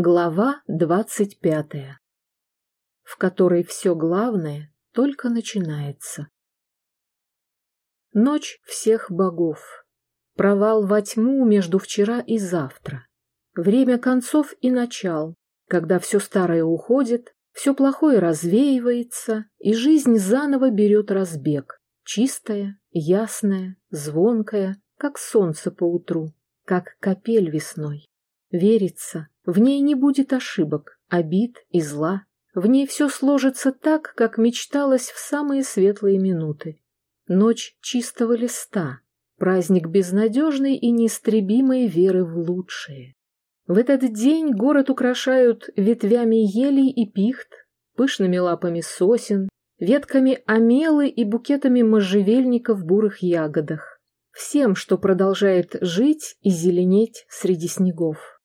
Глава двадцать пятая, в которой все главное только начинается. Ночь всех богов. Провал во тьму между вчера и завтра. Время концов и начал, когда все старое уходит, все плохое развеивается, и жизнь заново берет разбег. Чистая, ясная, звонкая, как солнце по утру, как капель весной. Верится, в ней не будет ошибок, обид и зла. В ней все сложится так, как мечталось в самые светлые минуты. Ночь чистого листа, праздник безнадежной и неистребимой веры в лучшее. В этот день город украшают ветвями елей и пихт, пышными лапами сосен, ветками амелы и букетами можжевельника в бурых ягодах. Всем, что продолжает жить и зеленеть среди снегов.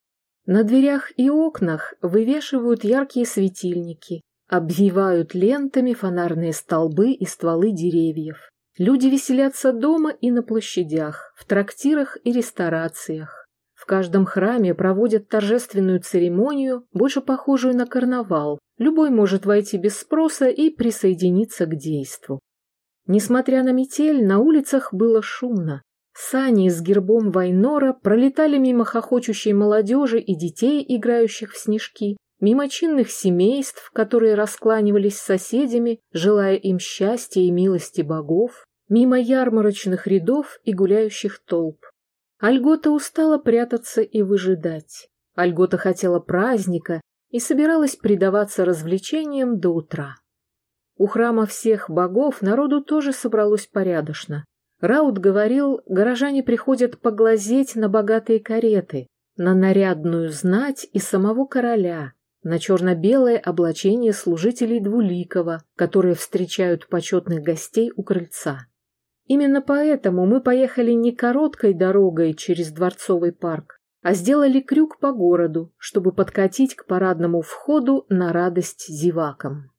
На дверях и окнах вывешивают яркие светильники, обвивают лентами фонарные столбы и стволы деревьев. Люди веселятся дома и на площадях, в трактирах и ресторациях. В каждом храме проводят торжественную церемонию, больше похожую на карнавал. Любой может войти без спроса и присоединиться к действу. Несмотря на метель, на улицах было шумно. Сани с гербом Вайнора пролетали мимо хохочущей молодежи и детей, играющих в снежки, мимо чинных семейств, которые раскланивались с соседями, желая им счастья и милости богов, мимо ярмарочных рядов и гуляющих толп. Альгота устала прятаться и выжидать. Альгота хотела праздника и собиралась предаваться развлечениям до утра. У храма всех богов народу тоже собралось порядочно. Раут говорил, горожане приходят поглазеть на богатые кареты, на нарядную знать и самого короля, на черно-белое облачение служителей Двуликова, которые встречают почетных гостей у крыльца. Именно поэтому мы поехали не короткой дорогой через Дворцовый парк, а сделали крюк по городу, чтобы подкатить к парадному входу на радость зевакам.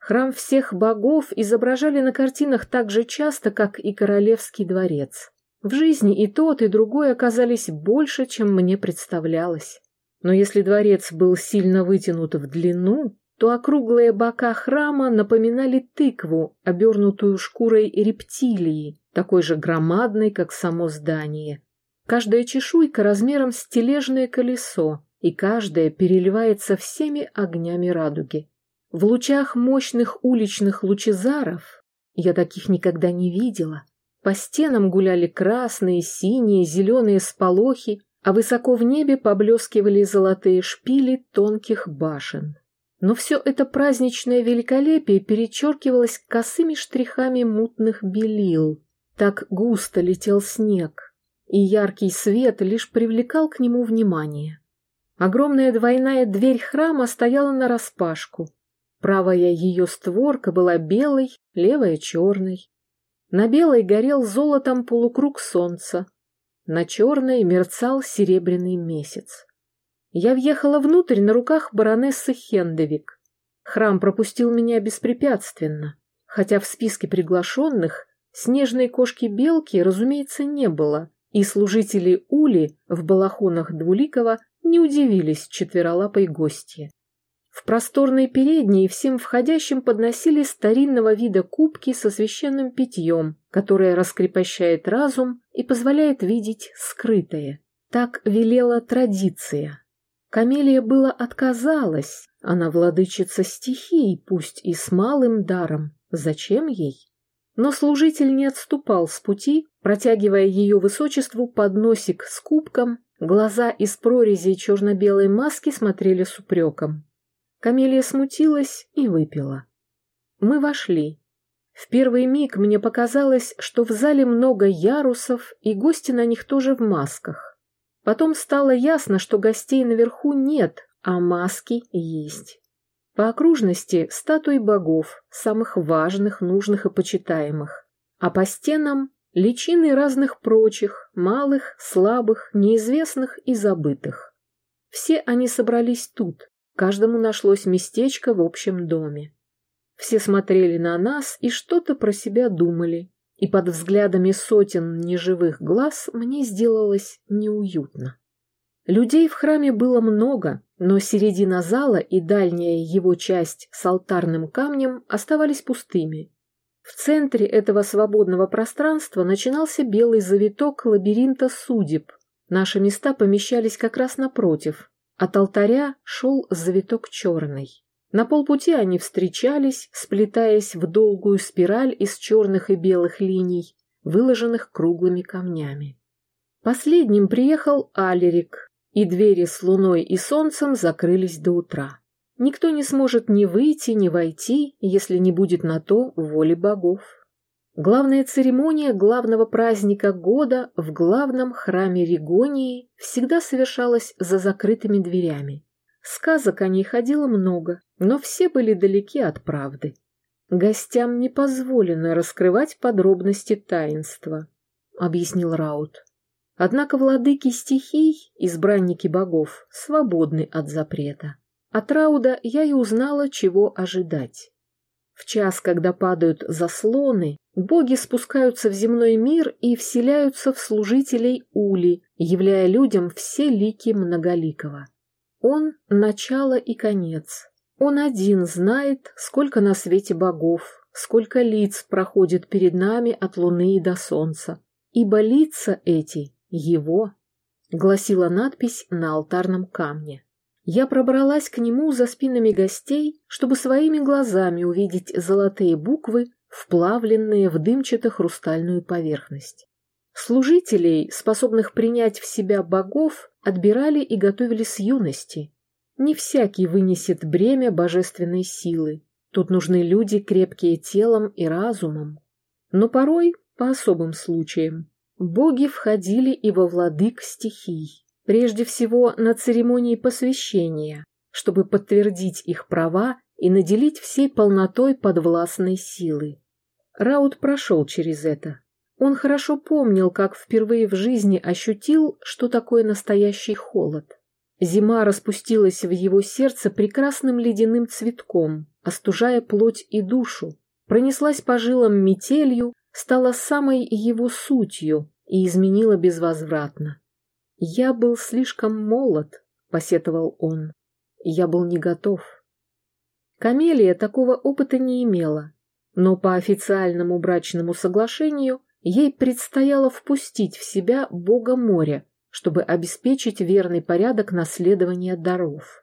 Храм всех богов изображали на картинах так же часто, как и королевский дворец. В жизни и тот, и другой оказались больше, чем мне представлялось. Но если дворец был сильно вытянут в длину, то округлые бока храма напоминали тыкву, обернутую шкурой рептилии, такой же громадной, как само здание. Каждая чешуйка размером с тележное колесо, и каждая переливается всеми огнями радуги. В лучах мощных уличных лучезаров, я таких никогда не видела, по стенам гуляли красные, синие, зеленые сполохи, а высоко в небе поблескивали золотые шпили тонких башен. Но все это праздничное великолепие перечеркивалось косыми штрихами мутных белил. Так густо летел снег, и яркий свет лишь привлекал к нему внимание. Огромная двойная дверь храма стояла нараспашку, Правая ее створка была белой, левая черной. На белой горел золотом полукруг солнца, на черной мерцал серебряный месяц. Я въехала внутрь на руках баронессы Хендевик. Храм пропустил меня беспрепятственно, хотя в списке приглашенных снежной кошки-белки, разумеется, не было, и служители Ули в балахонах Двуликова не удивились четверолапой гостье. В просторной передней всем входящим подносили старинного вида кубки со священным питьем, которое раскрепощает разум и позволяет видеть скрытое. Так велела традиция. Камелия было отказалась, она владычица стихий, пусть и с малым даром. Зачем ей? Но служитель не отступал с пути, протягивая ее высочеству подносик с кубком, глаза из прорези черно-белой маски смотрели с упреком. Камелия смутилась и выпила. Мы вошли. В первый миг мне показалось, что в зале много ярусов, и гости на них тоже в масках. Потом стало ясно, что гостей наверху нет, а маски есть. По окружности статуи богов, самых важных, нужных и почитаемых. А по стенам личины разных прочих, малых, слабых, неизвестных и забытых. Все они собрались тут, Каждому нашлось местечко в общем доме. Все смотрели на нас и что-то про себя думали, и под взглядами сотен неживых глаз мне сделалось неуютно. Людей в храме было много, но середина зала и дальняя его часть с алтарным камнем оставались пустыми. В центре этого свободного пространства начинался белый завиток лабиринта судеб. Наши места помещались как раз напротив. От алтаря шел завиток черный. На полпути они встречались, сплетаясь в долгую спираль из черных и белых линий, выложенных круглыми камнями. Последним приехал Алерик, и двери с луной и солнцем закрылись до утра. Никто не сможет ни выйти, ни войти, если не будет на то воли богов. Главная церемония главного праздника года в главном храме Ригонии всегда совершалась за закрытыми дверями. Сказок о ней ходило много, но все были далеки от правды. Гостям не позволено раскрывать подробности таинства, объяснил Раут. Однако владыки стихий, избранники богов, свободны от запрета. От Рауда я и узнала, чего ожидать. В час, когда падают заслоны, боги спускаются в земной мир и вселяются в служителей Ули, являя людям все лики Многоликого. Он — начало и конец. Он один знает, сколько на свете богов, сколько лиц проходит перед нами от луны и до солнца. Ибо лица эти — его, — гласила надпись на алтарном камне. Я пробралась к нему за спинами гостей, чтобы своими глазами увидеть золотые буквы, вплавленные в дымчато-хрустальную поверхность. Служителей, способных принять в себя богов, отбирали и готовили с юности. Не всякий вынесет бремя божественной силы. Тут нужны люди, крепкие телом и разумом. Но порой, по особым случаям, боги входили и во владык стихий. Прежде всего на церемонии посвящения, чтобы подтвердить их права и наделить всей полнотой подвластной силы. Раут прошел через это. Он хорошо помнил, как впервые в жизни ощутил, что такое настоящий холод. Зима распустилась в его сердце прекрасным ледяным цветком, остужая плоть и душу, пронеслась по жилам метелью, стала самой его сутью и изменила безвозвратно. «Я был слишком молод», — посетовал он. «Я был не готов». Камелия такого опыта не имела, но по официальному брачному соглашению ей предстояло впустить в себя бога моря, чтобы обеспечить верный порядок наследования даров.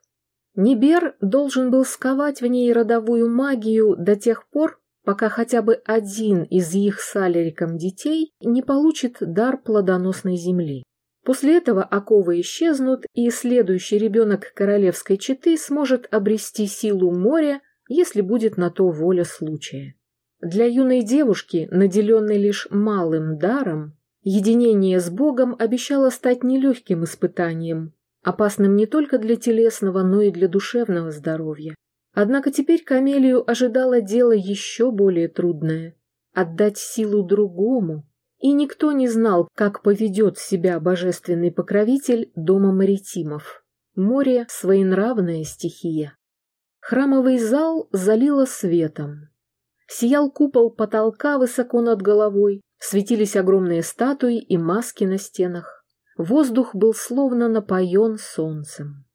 Нибер должен был сковать в ней родовую магию до тех пор, пока хотя бы один из их с Алериком детей не получит дар плодоносной земли. После этого оковы исчезнут, и следующий ребенок королевской четы сможет обрести силу моря, если будет на то воля случая. Для юной девушки, наделенной лишь малым даром, единение с Богом обещало стать нелегким испытанием, опасным не только для телесного, но и для душевного здоровья. Однако теперь Камелию ожидало дело еще более трудное – отдать силу другому, и никто не знал, как поведет себя божественный покровитель дома маритимов. Море – своенравная стихия. Храмовый зал залило светом. Сиял купол потолка высоко над головой, светились огромные статуи и маски на стенах. Воздух был словно напоен солнцем.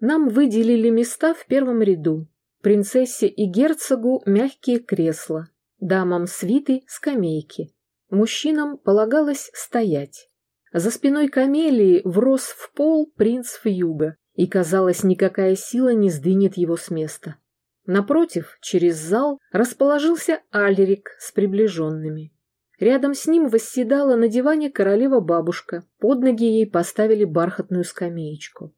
Нам выделили места в первом ряду. Принцессе и герцогу мягкие кресла, дамам свиты – скамейки. Мужчинам полагалось стоять. За спиной камелии врос в пол принц Фьюга, и, казалось, никакая сила не сдвинет его с места. Напротив, через зал, расположился Алерик с приближенными. Рядом с ним восседала на диване королева-бабушка, под ноги ей поставили бархатную скамеечку.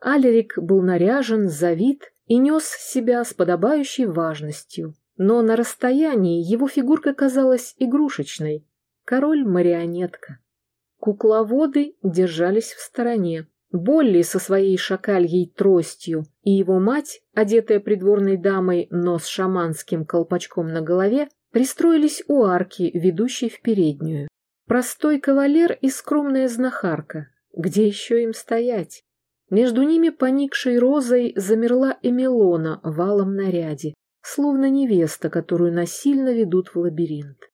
Алерик был наряжен, завит и нес себя с подобающей важностью, но на расстоянии его фигурка казалась игрушечной. Король-марионетка. Кукловоды держались в стороне. Болли со своей шакальей тростью и его мать, одетая придворной дамой, но с шаманским колпачком на голове, пристроились у арки, ведущей в переднюю. Простой кавалер и скромная знахарка. Где еще им стоять? Между ними поникшей розой замерла Эмилона в алом наряде словно невеста, которую насильно ведут в лабиринт.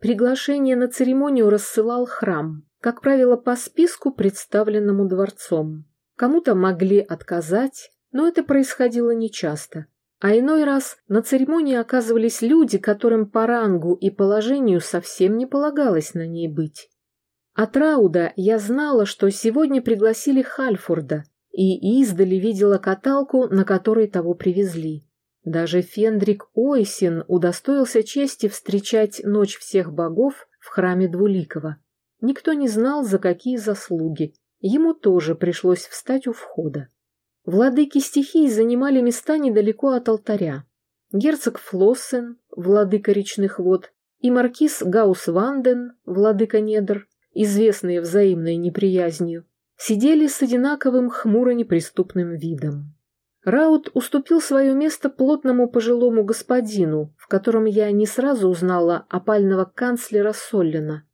Приглашение на церемонию рассылал храм. как правило, по списку, представленному дворцом. Кому-то могли отказать, но это происходило нечасто. А иной раз на церемонии оказывались люди, которым по рангу и положению совсем не полагалось на ней быть. От Рауда я знала, что сегодня пригласили Хальфорда, и издали видела каталку, на которой того привезли. Даже Фендрик Ойсин удостоился чести встречать Ночь всех богов в храме Двуликова. Никто не знал, за какие заслуги. Ему тоже пришлось встать у входа. Владыки стихий занимали места недалеко от алтаря. Герцог Флоссен, владыка речных вод, и маркиз Гаус Ванден, владыка недр, известные взаимной неприязнью, сидели с одинаковым хмуро-неприступным видом. Раут уступил свое место плотному пожилому господину, в котором я не сразу узнала опального канцлера Соллина.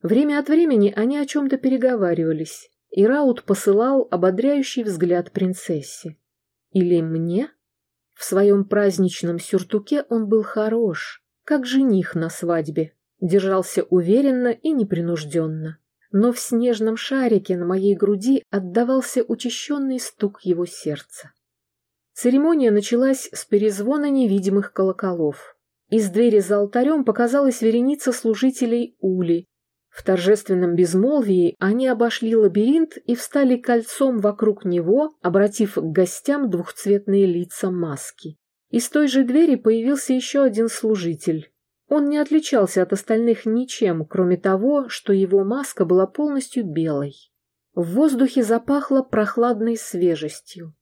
Время от времени они о чем-то переговаривались, и Раут посылал ободряющий взгляд принцессе. Или мне? В своем праздничном сюртуке он был хорош, как жених на свадьбе, держался уверенно и непринужденно. Но в снежном шарике на моей груди отдавался учащенный стук его сердца. Церемония началась с перезвона невидимых колоколов. Из двери за алтарем показалась вереница служителей Ули. В торжественном безмолвии они обошли лабиринт и встали кольцом вокруг него, обратив к гостям двухцветные лица маски. Из той же двери появился еще один служитель. Он не отличался от остальных ничем, кроме того, что его маска была полностью белой. В воздухе запахло прохладной свежестью.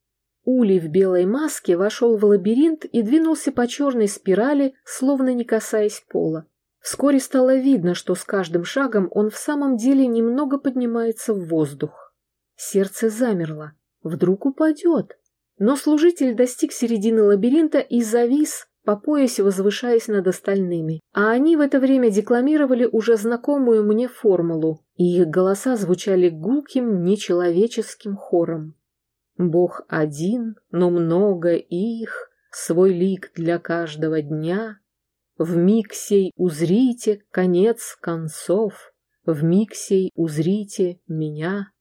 Улей в белой маске вошел в лабиринт и двинулся по черной спирали, словно не касаясь пола. Вскоре стало видно, что с каждым шагом он в самом деле немного поднимается в воздух. Сердце замерло. Вдруг упадет. Но служитель достиг середины лабиринта и завис, по пояс возвышаясь над остальными. А они в это время декламировали уже знакомую мне формулу, и их голоса звучали гулким, нечеловеческим хором. Бог один, но много их, свой лик для каждого дня. В миг сей узрите конец концов, в миг сей узрите меня.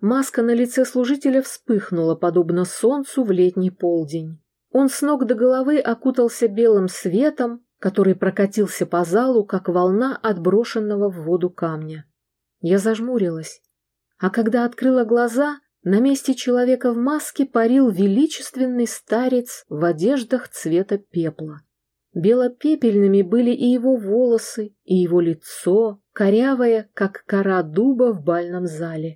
Маска на лице служителя вспыхнула, подобно солнцу в летний полдень. Он с ног до головы окутался белым светом, который прокатился по залу, как волна отброшенного в воду камня. Я зажмурилась, а когда открыла глаза, на месте человека в маске парил величественный старец в одеждах цвета пепла. Белопепельными были и его волосы, и его лицо, корявое, как кора дуба в бальном зале.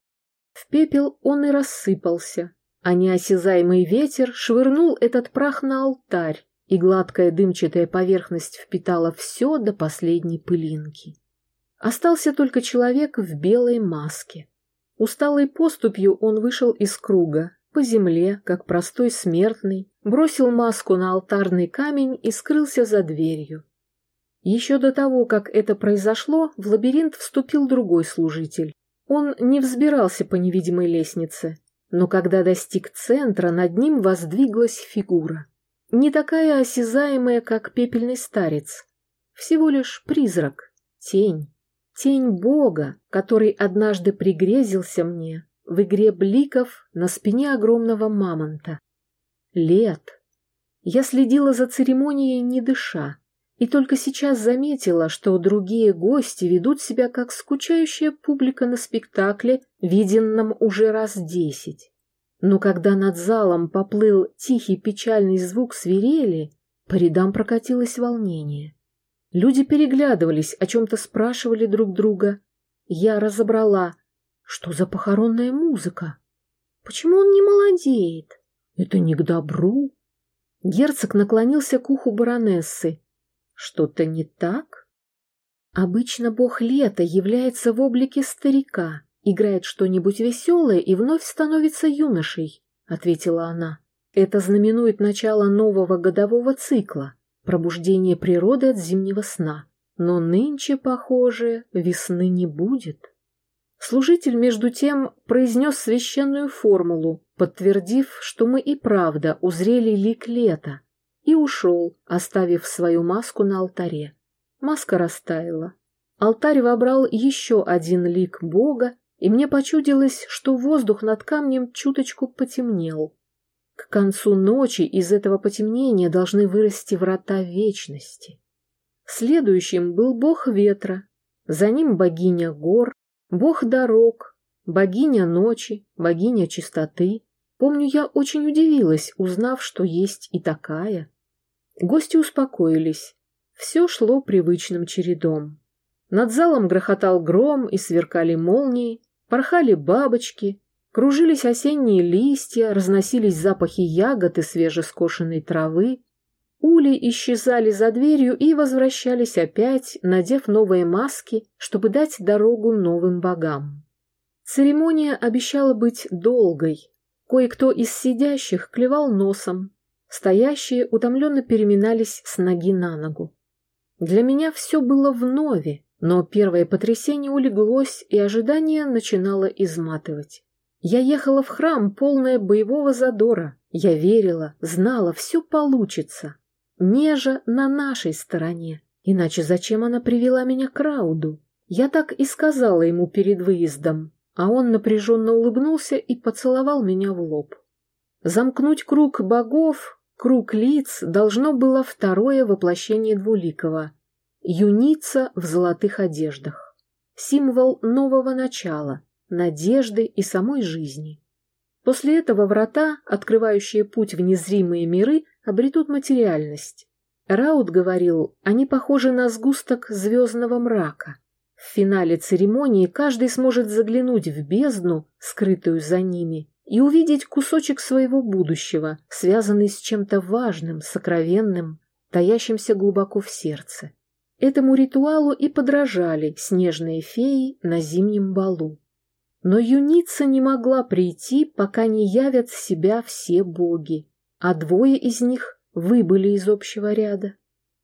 В пепел он и рассыпался, а неосязаемый ветер швырнул этот прах на алтарь, и гладкая дымчатая поверхность впитала все до последней пылинки. Остался только человек в белой маске. Усталой поступью он вышел из круга, по земле, как простой смертный, бросил маску на алтарный камень и скрылся за дверью. Еще до того, как это произошло, в лабиринт вступил другой служитель. Он не взбирался по невидимой лестнице, но когда достиг центра, над ним воздвиглась фигура. Не такая осязаемая, как пепельный старец. Всего лишь призрак, тень. Тень Бога, который однажды пригрезился мне в игре бликов на спине огромного мамонта. Лет. Я следила за церемонией, не дыша, и только сейчас заметила, что другие гости ведут себя как скучающая публика на спектакле, виденном уже раз десять. Но когда над залом поплыл тихий печальный звук свирели, по рядам прокатилось волнение. Люди переглядывались, о чем-то спрашивали друг друга. Я разобрала, что за похоронная музыка. Почему он не молодеет? Это не к добру. Герцог наклонился к уху баронессы. Что-то не так? Обычно бог лета является в облике старика, играет что-нибудь веселое и вновь становится юношей, ответила она. Это знаменует начало нового годового цикла пробуждение природы от зимнего сна. Но нынче, похоже, весны не будет. Служитель, между тем, произнес священную формулу, подтвердив, что мы и правда узрели лик лета, и ушел, оставив свою маску на алтаре. Маска растаяла. алтарь вобрал еще один лик Бога, и мне почудилось, что воздух над камнем чуточку потемнел. К концу ночи из этого потемнения должны вырасти врата вечности. Следующим был бог ветра, за ним богиня гор, бог дорог, богиня ночи, богиня чистоты. Помню, я очень удивилась, узнав, что есть и такая. Гости успокоились. Все шло привычным чередом. Над залом грохотал гром и сверкали молнии, порхали бабочки, кружились осенние листья, разносились запахи ягод и свежескошенной травы. Ули исчезали за дверью и возвращались опять, надев новые маски, чтобы дать дорогу новым богам. Церемония обещала быть долгой. Кое-кто из сидящих клевал носом, стоящие утомленно переминались с ноги на ногу. Для меня все было вновь, но первое потрясение улеглось, и ожидание начинало изматывать. Я ехала в храм, полная боевого задора. Я верила, знала, все получится. Нежа на нашей стороне. Иначе зачем она привела меня к Рауду? Я так и сказала ему перед выездом, а он напряженно улыбнулся и поцеловал меня в лоб. Замкнуть круг богов, круг лиц должно было второе воплощение Двуликова — юница в золотых одеждах. Символ нового начала, надежды и самой жизни. После этого врата, открывающие путь в незримые миры, обретут материальность. Раут говорил, они похожи на сгусток звездного мрака. В финале церемонии каждый сможет заглянуть в бездну, скрытую за ними, и увидеть кусочек своего будущего, связанный с чем-то важным, сокровенным, таящимся глубоко в сердце. Этому ритуалу и подражали снежные феи на зимнем балу. Но юница не могла прийти, пока не явят себя все боги, а двое из них выбыли из общего ряда.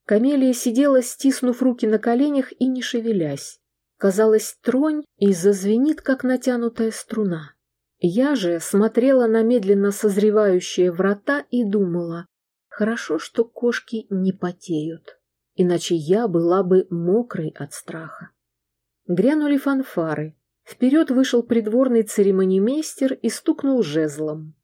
Камелия сидела, стиснув руки на коленях и не шевелясь. Казалось, тронь и зазвенит, как натянутая струна. Я же смотрела на медленно созревающие врата и думала, хорошо, что кошки не потеют, иначе я была бы мокрой от страха. Грянули фанфары, Вперед вышел придворный церемонимейстер и стукнул жезлом.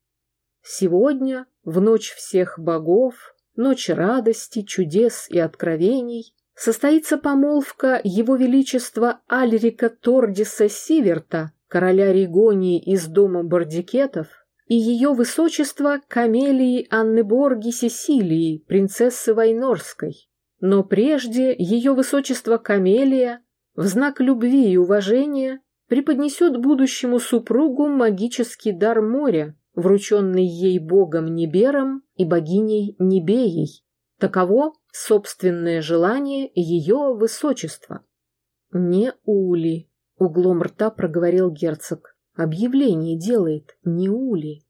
Сегодня, в ночь всех богов, ночь радости, чудес и откровений, состоится помолвка Его Величества Альрика Тордиса Сиверта, короля Ригонии из дома Бардикетов, и Ее Высочества Камелии Анны Борги Сесилии, принцессы Вайнорской. Но прежде Ее Высочество Камелия в знак любви и уважения преподнесет будущему супругу магический дар моря, врученный ей богом Небером и богиней Небеей. Таково собственное желание ее высочества. «Не Ули», — углом рта проговорил герцог. «Объявление делает не Ули».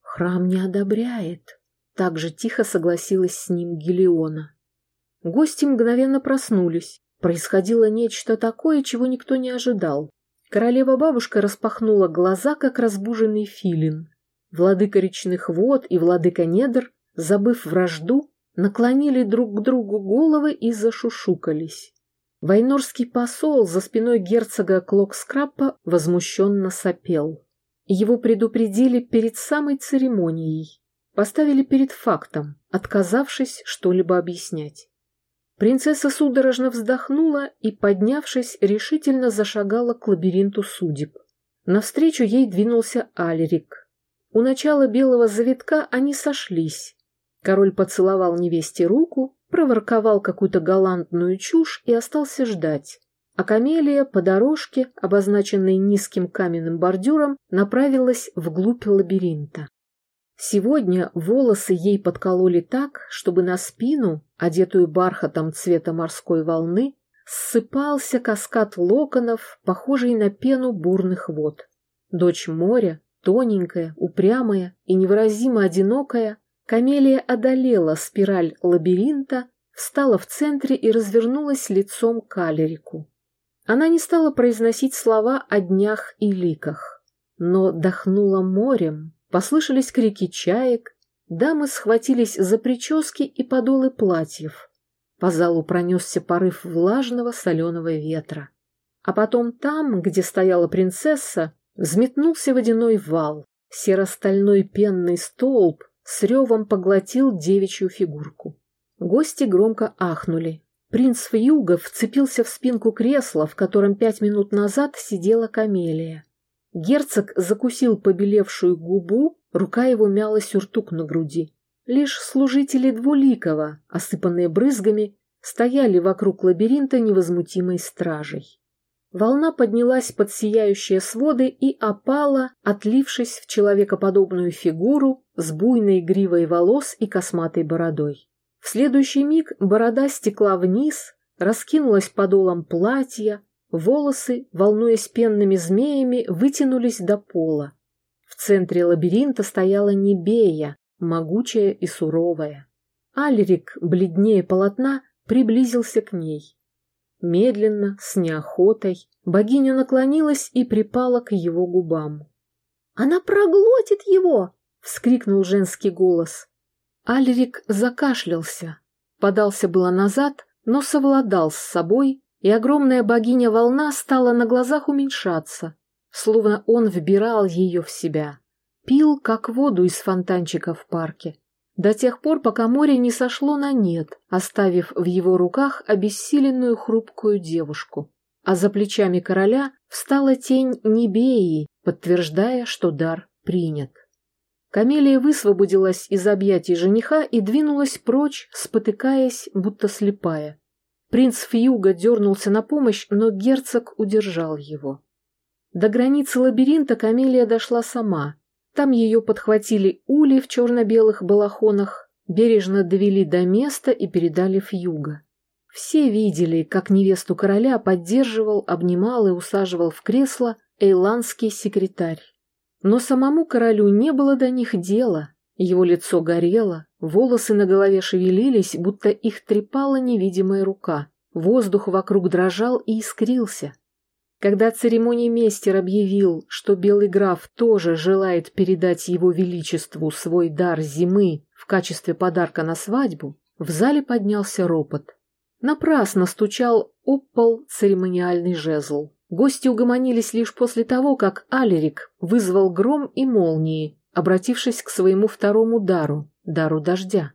«Храм не одобряет», — так же тихо согласилась с ним Гелиона. Гости мгновенно проснулись. Происходило нечто такое, чего никто не ожидал. Королева-бабушка распахнула глаза, как разбуженный филин. Владыка речных вод и владыка недр, забыв вражду, наклонили друг к другу головы и зашушукались. Вайнорский посол за спиной герцога Клокскраппа возмущенно сопел. Его предупредили перед самой церемонией, поставили перед фактом, отказавшись что-либо объяснять. Принцесса судорожно вздохнула и, поднявшись, решительно зашагала к лабиринту судеб. Навстречу ей двинулся Алерик. У начала белого завитка они сошлись. Король поцеловал невесте руку, проворковал какую-то галантную чушь и остался ждать. А Камелия по дорожке, обозначенной низким каменным бордюром, направилась вглубь лабиринта. Сегодня волосы ей подкололи так, чтобы на спину, одетую бархатом цвета морской волны, ссыпался каскад локонов, похожий на пену бурных вод. Дочь моря, тоненькая, упрямая и невыразимо одинокая, Камелия одолела спираль лабиринта, встала в центре и развернулась лицом к Алерику. Она не стала произносить слова о днях и ликах, но дохнула морем, Послышались крики чаек, дамы схватились за прически и подолы платьев. По залу пронесся порыв влажного соленого ветра. А потом там, где стояла принцесса, взметнулся водяной вал. Серо-стальной пенный столб с ревом поглотил девичью фигурку. Гости громко ахнули. Принц Вьюга вцепился в спинку кресла, в котором пять минут назад сидела камелия. Герцог закусил побелевшую губу, рука его мяла сюртук на груди. Лишь служители Двуликова, осыпанные брызгами, стояли вокруг лабиринта невозмутимой стражей. Волна поднялась под сияющие своды и опала, отлившись в человекоподобную фигуру с буйной гривой волос и косматой бородой. В следующий миг борода стекла вниз, раскинулась подолом платья, волосы, волнуясь пенными змеями, вытянулись до пола. В центре лабиринта стояла Небея, могучая и суровая. Альрик, бледнее полотна, приблизился к ней. Медленно, с неохотой, богиня наклонилась и припала к его губам. «Она проглотит его!» — вскрикнул женский голос. Альрик закашлялся, подался было назад, но совладал с собой, и огромная богиня-волна стала на глазах уменьшаться, словно он вбирал ее в себя. Пил, как воду из фонтанчика в парке до тех пор, пока море не сошло на нет, оставив в его руках обессиленную хрупкую девушку. А за плечами короля встала тень Небеи, подтверждая, что дар принят. Камелия высвободилась из объятий жениха и двинулась прочь, спотыкаясь, будто слепая. Принц Фьюга дернулся на помощь, но герцог удержал его. До границы лабиринта Камелия дошла сама, там ее подхватили ули в черно-белых балахонах, бережно довели до места и передали юго. Все видели, как невесту короля поддерживал, обнимал и усаживал в кресло эйландский секретарь. Но самому королю не было до них дела. Его лицо горело, волосы на голове шевелились, будто их трепала невидимая рука. Воздух вокруг дрожал и искрился. Когда церемониймейстер объявил, что Белый граф тоже желает передать его величеству свой дар зимы в качестве подарка на свадьбу, в зале поднялся ропот. Напрасно стучал об пол церемониальный жезл. Гости угомонились лишь после того, как Алерик вызвал гром и молнии, обратившись к своему второму дару, дару дождя.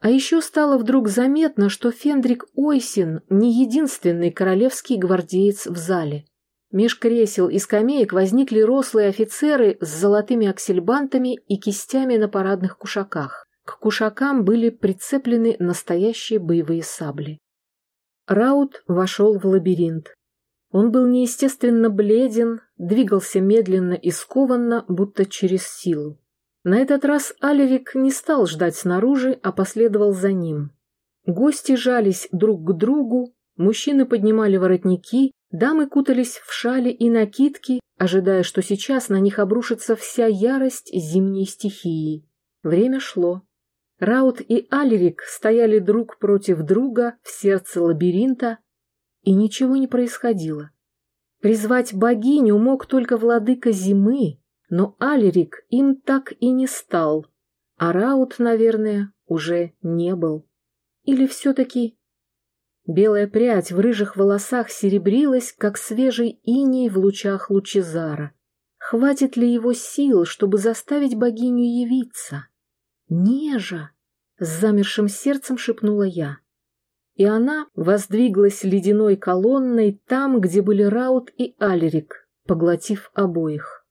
А еще стало вдруг заметно, что Фендрик Ойсин не единственный королевский гвардеец в зале. Меж кресел и скамеек возникли рослые офицеры с золотыми аксельбантами и кистями на парадных кушаках. К кушакам были прицеплены настоящие боевые сабли. Раут вошел в лабиринт. Он был неестественно бледен, двигался медленно и скованно, будто через силу. На этот раз Алерик не стал ждать снаружи, а последовал за ним. Гости жались друг к другу, мужчины поднимали воротники, Дамы кутались в шали и накидки, ожидая, что сейчас на них обрушится вся ярость зимней стихии. Время шло. Раут и Алерик стояли друг против друга в сердце лабиринта, и ничего не происходило. Призвать богиню мог только владыка зимы, но Алерик им так и не стал, а Раут, наверное, уже не был. Или все-таки Белая прядь в рыжих волосах серебрилась, как свежий иней в лучах лучезара. Хватит ли его сил, чтобы заставить богиню явиться? «Нежа!» — с замершим сердцем шепнула я. И она воздвиглась ледяной колонной там, где были Раут и Алерик, поглотив обоих.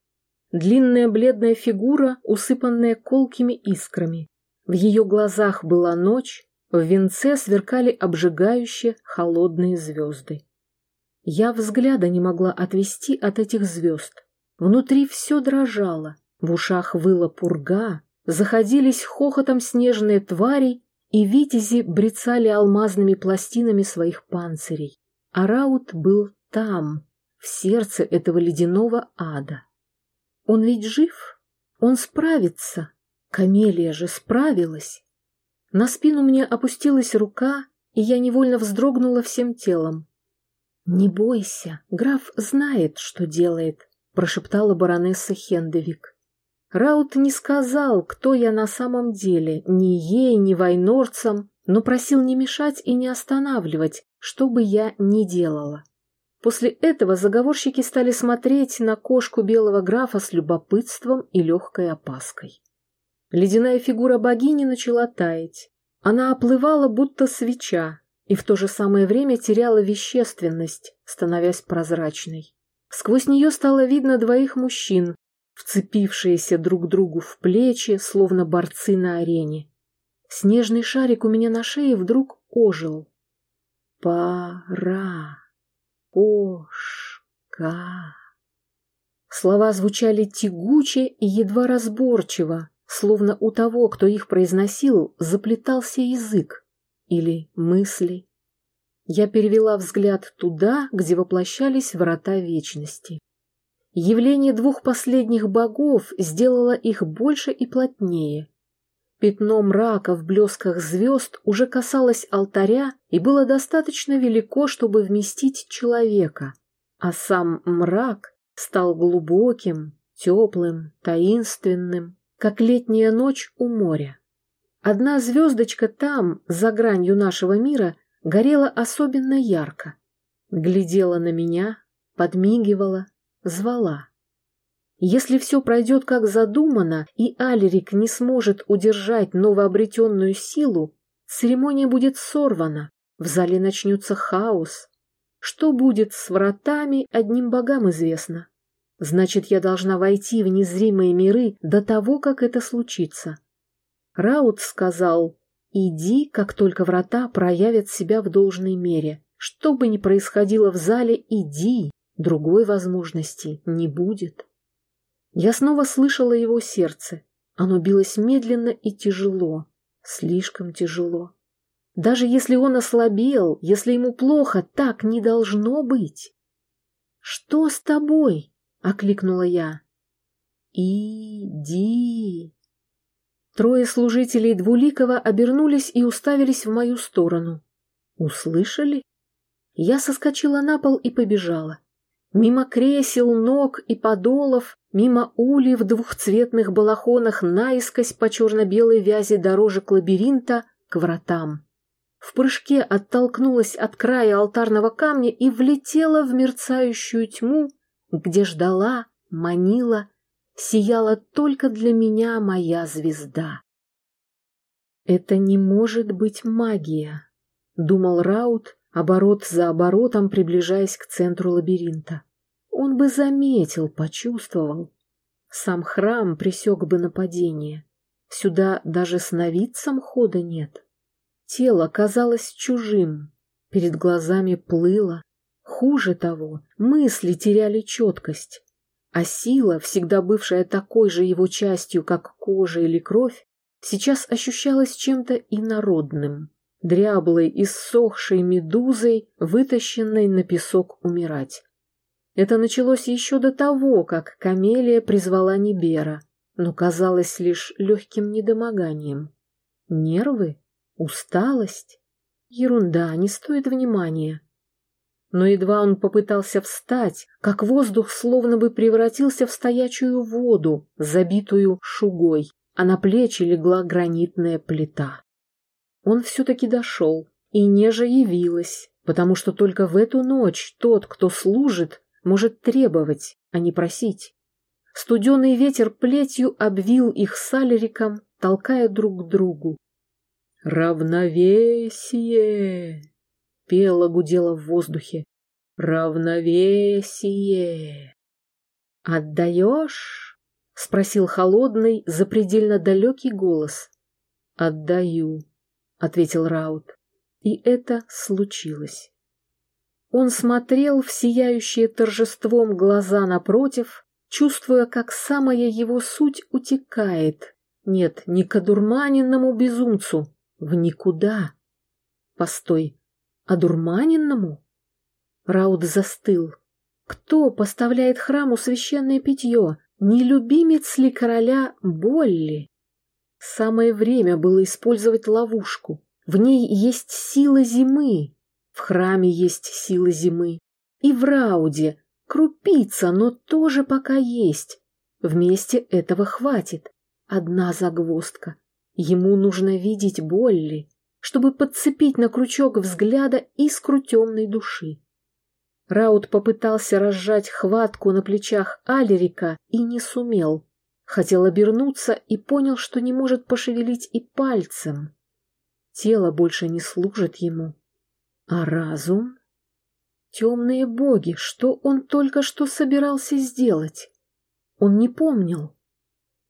Длинная бледная фигура, усыпанная колкими искрами. В ее глазах была ночь, в венце сверкали обжигающие холодные звезды. Я взгляда не могла отвести от этих звезд. Внутри все дрожало, в ушах выла пурга, заходились хохотом снежные твари, и витязи брецали алмазными пластинами своих панцирей. А Раут был там, в сердце этого ледяного ада. Он ведь жив? Он справится? Камелия же справилась. На спину мне опустилась рука, и я невольно вздрогнула всем телом. «Не бойся, граф знает, что делает», — прошептала баронесса Хендевик. Раут не сказал, кто я на самом деле, ни ей, ни войнорцам, но просил не мешать и не останавливать, что бы я ни делала. После этого заговорщики стали смотреть на кошку белого графа с любопытством и легкой опаской. Ледяная фигура богини начала таять. Она оплывала, будто свеча, и в то же самое время теряла вещественность, становясь прозрачной. Сквозь нее стало видно двоих мужчин, вцепившиеся друг другу в плечи, словно борцы на арене. Снежный шарик у меня на шее вдруг ожил. «Пора!» Кошка. Слова звучали тягуче и едва разборчиво, словно у того, кто их произносил, заплетался язык или мысли. Я перевела взгляд туда, где воплощались врата вечности. Явление двух последних богов сделало их больше и плотнее. Пятно мрака в блесках звезд уже касалось алтаря и было достаточно велико, чтобы вместить человека, а сам мрак стал глубоким, теплым, таинственным, как летняя ночь у моря. Одна звездочка там, за гранью нашего мира, горела особенно ярко. Глядела на меня, подмигивала, звала. Если все пройдет как задумано, и Алерик не сможет удержать новообретенную силу, церемония будет сорвана, в зале начнется хаос. Что будет с вратами, одним богам известно. Значит, я должна войти в незримые миры до того, как это случится. Раут сказал, иди, как только врата проявят себя в должной мере. Что бы ни происходило в зале, иди, другой возможности не будет. Я снова слышала его сердце. Оно билось медленно и тяжело, слишком тяжело. Даже если он ослабел, если ему плохо, так не должно быть. «Что с тобой?» — окликнула я. «Иди!» Трое служителей Двуликова обернулись и уставились в мою сторону. «Услышали?» Я соскочила на пол и побежала. Мимо кресел, ног и подолов, мимо ули в двухцветных балахонах наискось по черно-белой вязи дорожек лабиринта к вратам. В прыжке оттолкнулась от края алтарного камня и влетела в мерцающую тьму, где ждала, манила, сияла только для меня моя звезда. «Это не может быть магия», — думал Раут, оборот за оборотом приближаясь к центру лабиринта. Он бы заметил, почувствовал. Сам храм пресек бы нападение. Сюда даже сновидцам хода нет. Тело казалось чужим, перед глазами плыло. Хуже того, мысли теряли четкость. А сила, всегда бывшая такой же его частью, как кожа или кровь, сейчас ощущалась чем-то инородным дряблой, иссохшей медузой, вытащенной на песок умирать. Это началось еще до того, как Камелия призвала Нибера, но казалось лишь легким недомоганием. Нервы? Усталость? Ерунда, не стоит внимания. Но едва он попытался встать, как воздух словно бы превратился в стоячую воду, забитую шугой, а на плечи легла гранитная плита. Он все-таки дошел, и Нежа явилась, потому что только в эту ночь тот, кто служит, может требовать, а не просить. Студеный ветер плетью обвил их с Алериком, толкая друг к другу. «Равновесие!» — пело гудело в воздухе. «Равновесие!» «Отдаешь?» — спросил холодный, запредельно далекий голос. «Отдаю», ответил Раут. И это случилось. Он смотрел в сияющие торжеством глаза напротив, чувствуя, как самая его суть утекает. Нет, не к одурманенному безумцу, в никуда. Постой, одурманенному? Раут застыл. Кто поставляет храму священное питье? Не любимец ли короля Болли? Самое время было использовать ловушку. В ней есть сила зимы. В храме есть сила зимы. И в Рауде крупица, но тоже пока есть. Вместе этого хватит. Одна загвоздка. Ему нужно видеть Болли. чтобы подцепить на крючок взгляда искру темной души. Раут попытался разжать хватку на плечах Алерика и не сумел. Хотел обернуться и понял, что не может пошевелить и пальцем. Тело больше не служит ему. А разум? Темные боги, что он только что собирался сделать? Он не помнил.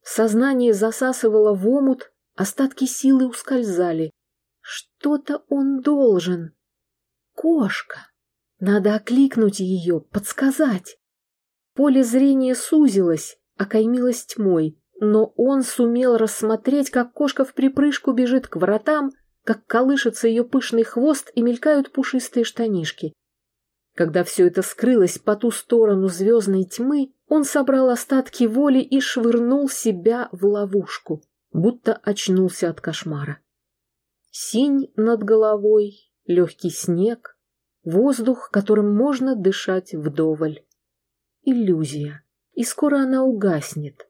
Сознание засасывало в омут, остатки силы ускользали. Что-то он должен. Кошка. Надо окликнуть ее, подсказать. Поле зрения сузилось, окаймилось тьмой, но он сумел рассмотреть, как кошка в припрыжку бежит к воротам, как колышется ее пышный хвост и мелькают пушистые штанишки. Когда все это скрылось по ту сторону звездной тьмы, он собрал остатки воли и швырнул себя в ловушку, будто очнулся от кошмара. Синь над головой, легкий снег, воздух, которым можно дышать вдоволь. Иллюзия, и скоро она угаснет.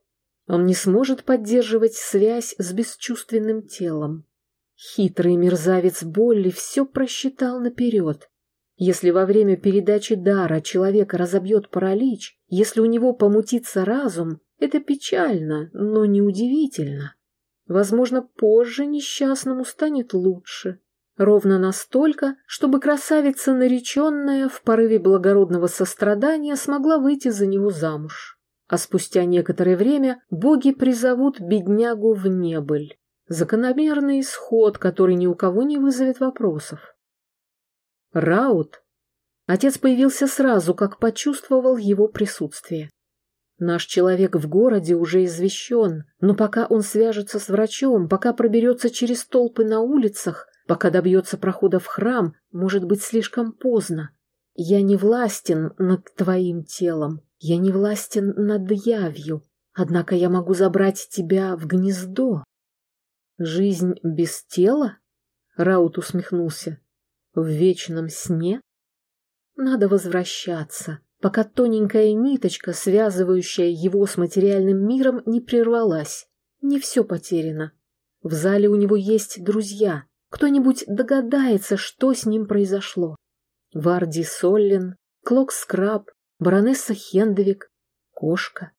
Он не сможет поддерживать связь с бесчувственным телом. Хитрый мерзавец Болли все просчитал наперед. Если во время передачи дара человека разобьет паралич, если у него помутится разум, это печально, но неудивительно. Возможно, позже несчастному станет лучше. Ровно настолько, чтобы красавица нареченная в порыве благородного сострадания смогла выйти за него замуж. А спустя некоторое время боги призовут беднягу в небыль. Закономерный исход, который ни у кого не вызовет вопросов. Раут. Отец появился сразу, как почувствовал его присутствие. Наш человек в городе уже извещен, но пока он свяжется с врачом, пока проберется через толпы на улицах, пока добьется прохода в храм, может быть слишком поздно. Я не властен над твоим телом, я не властен над явью, однако я могу забрать тебя в гнездо. Жизнь без тела? Раут усмехнулся. В вечном сне? Надо возвращаться, пока тоненькая ниточка, связывающая его с материальным миром, не прервалась. Не все потеряно. В зале у него есть друзья. Кто-нибудь догадается, что с ним произошло. Варди Соллин, Клок Скраб, баронесса Хендовик, кошка.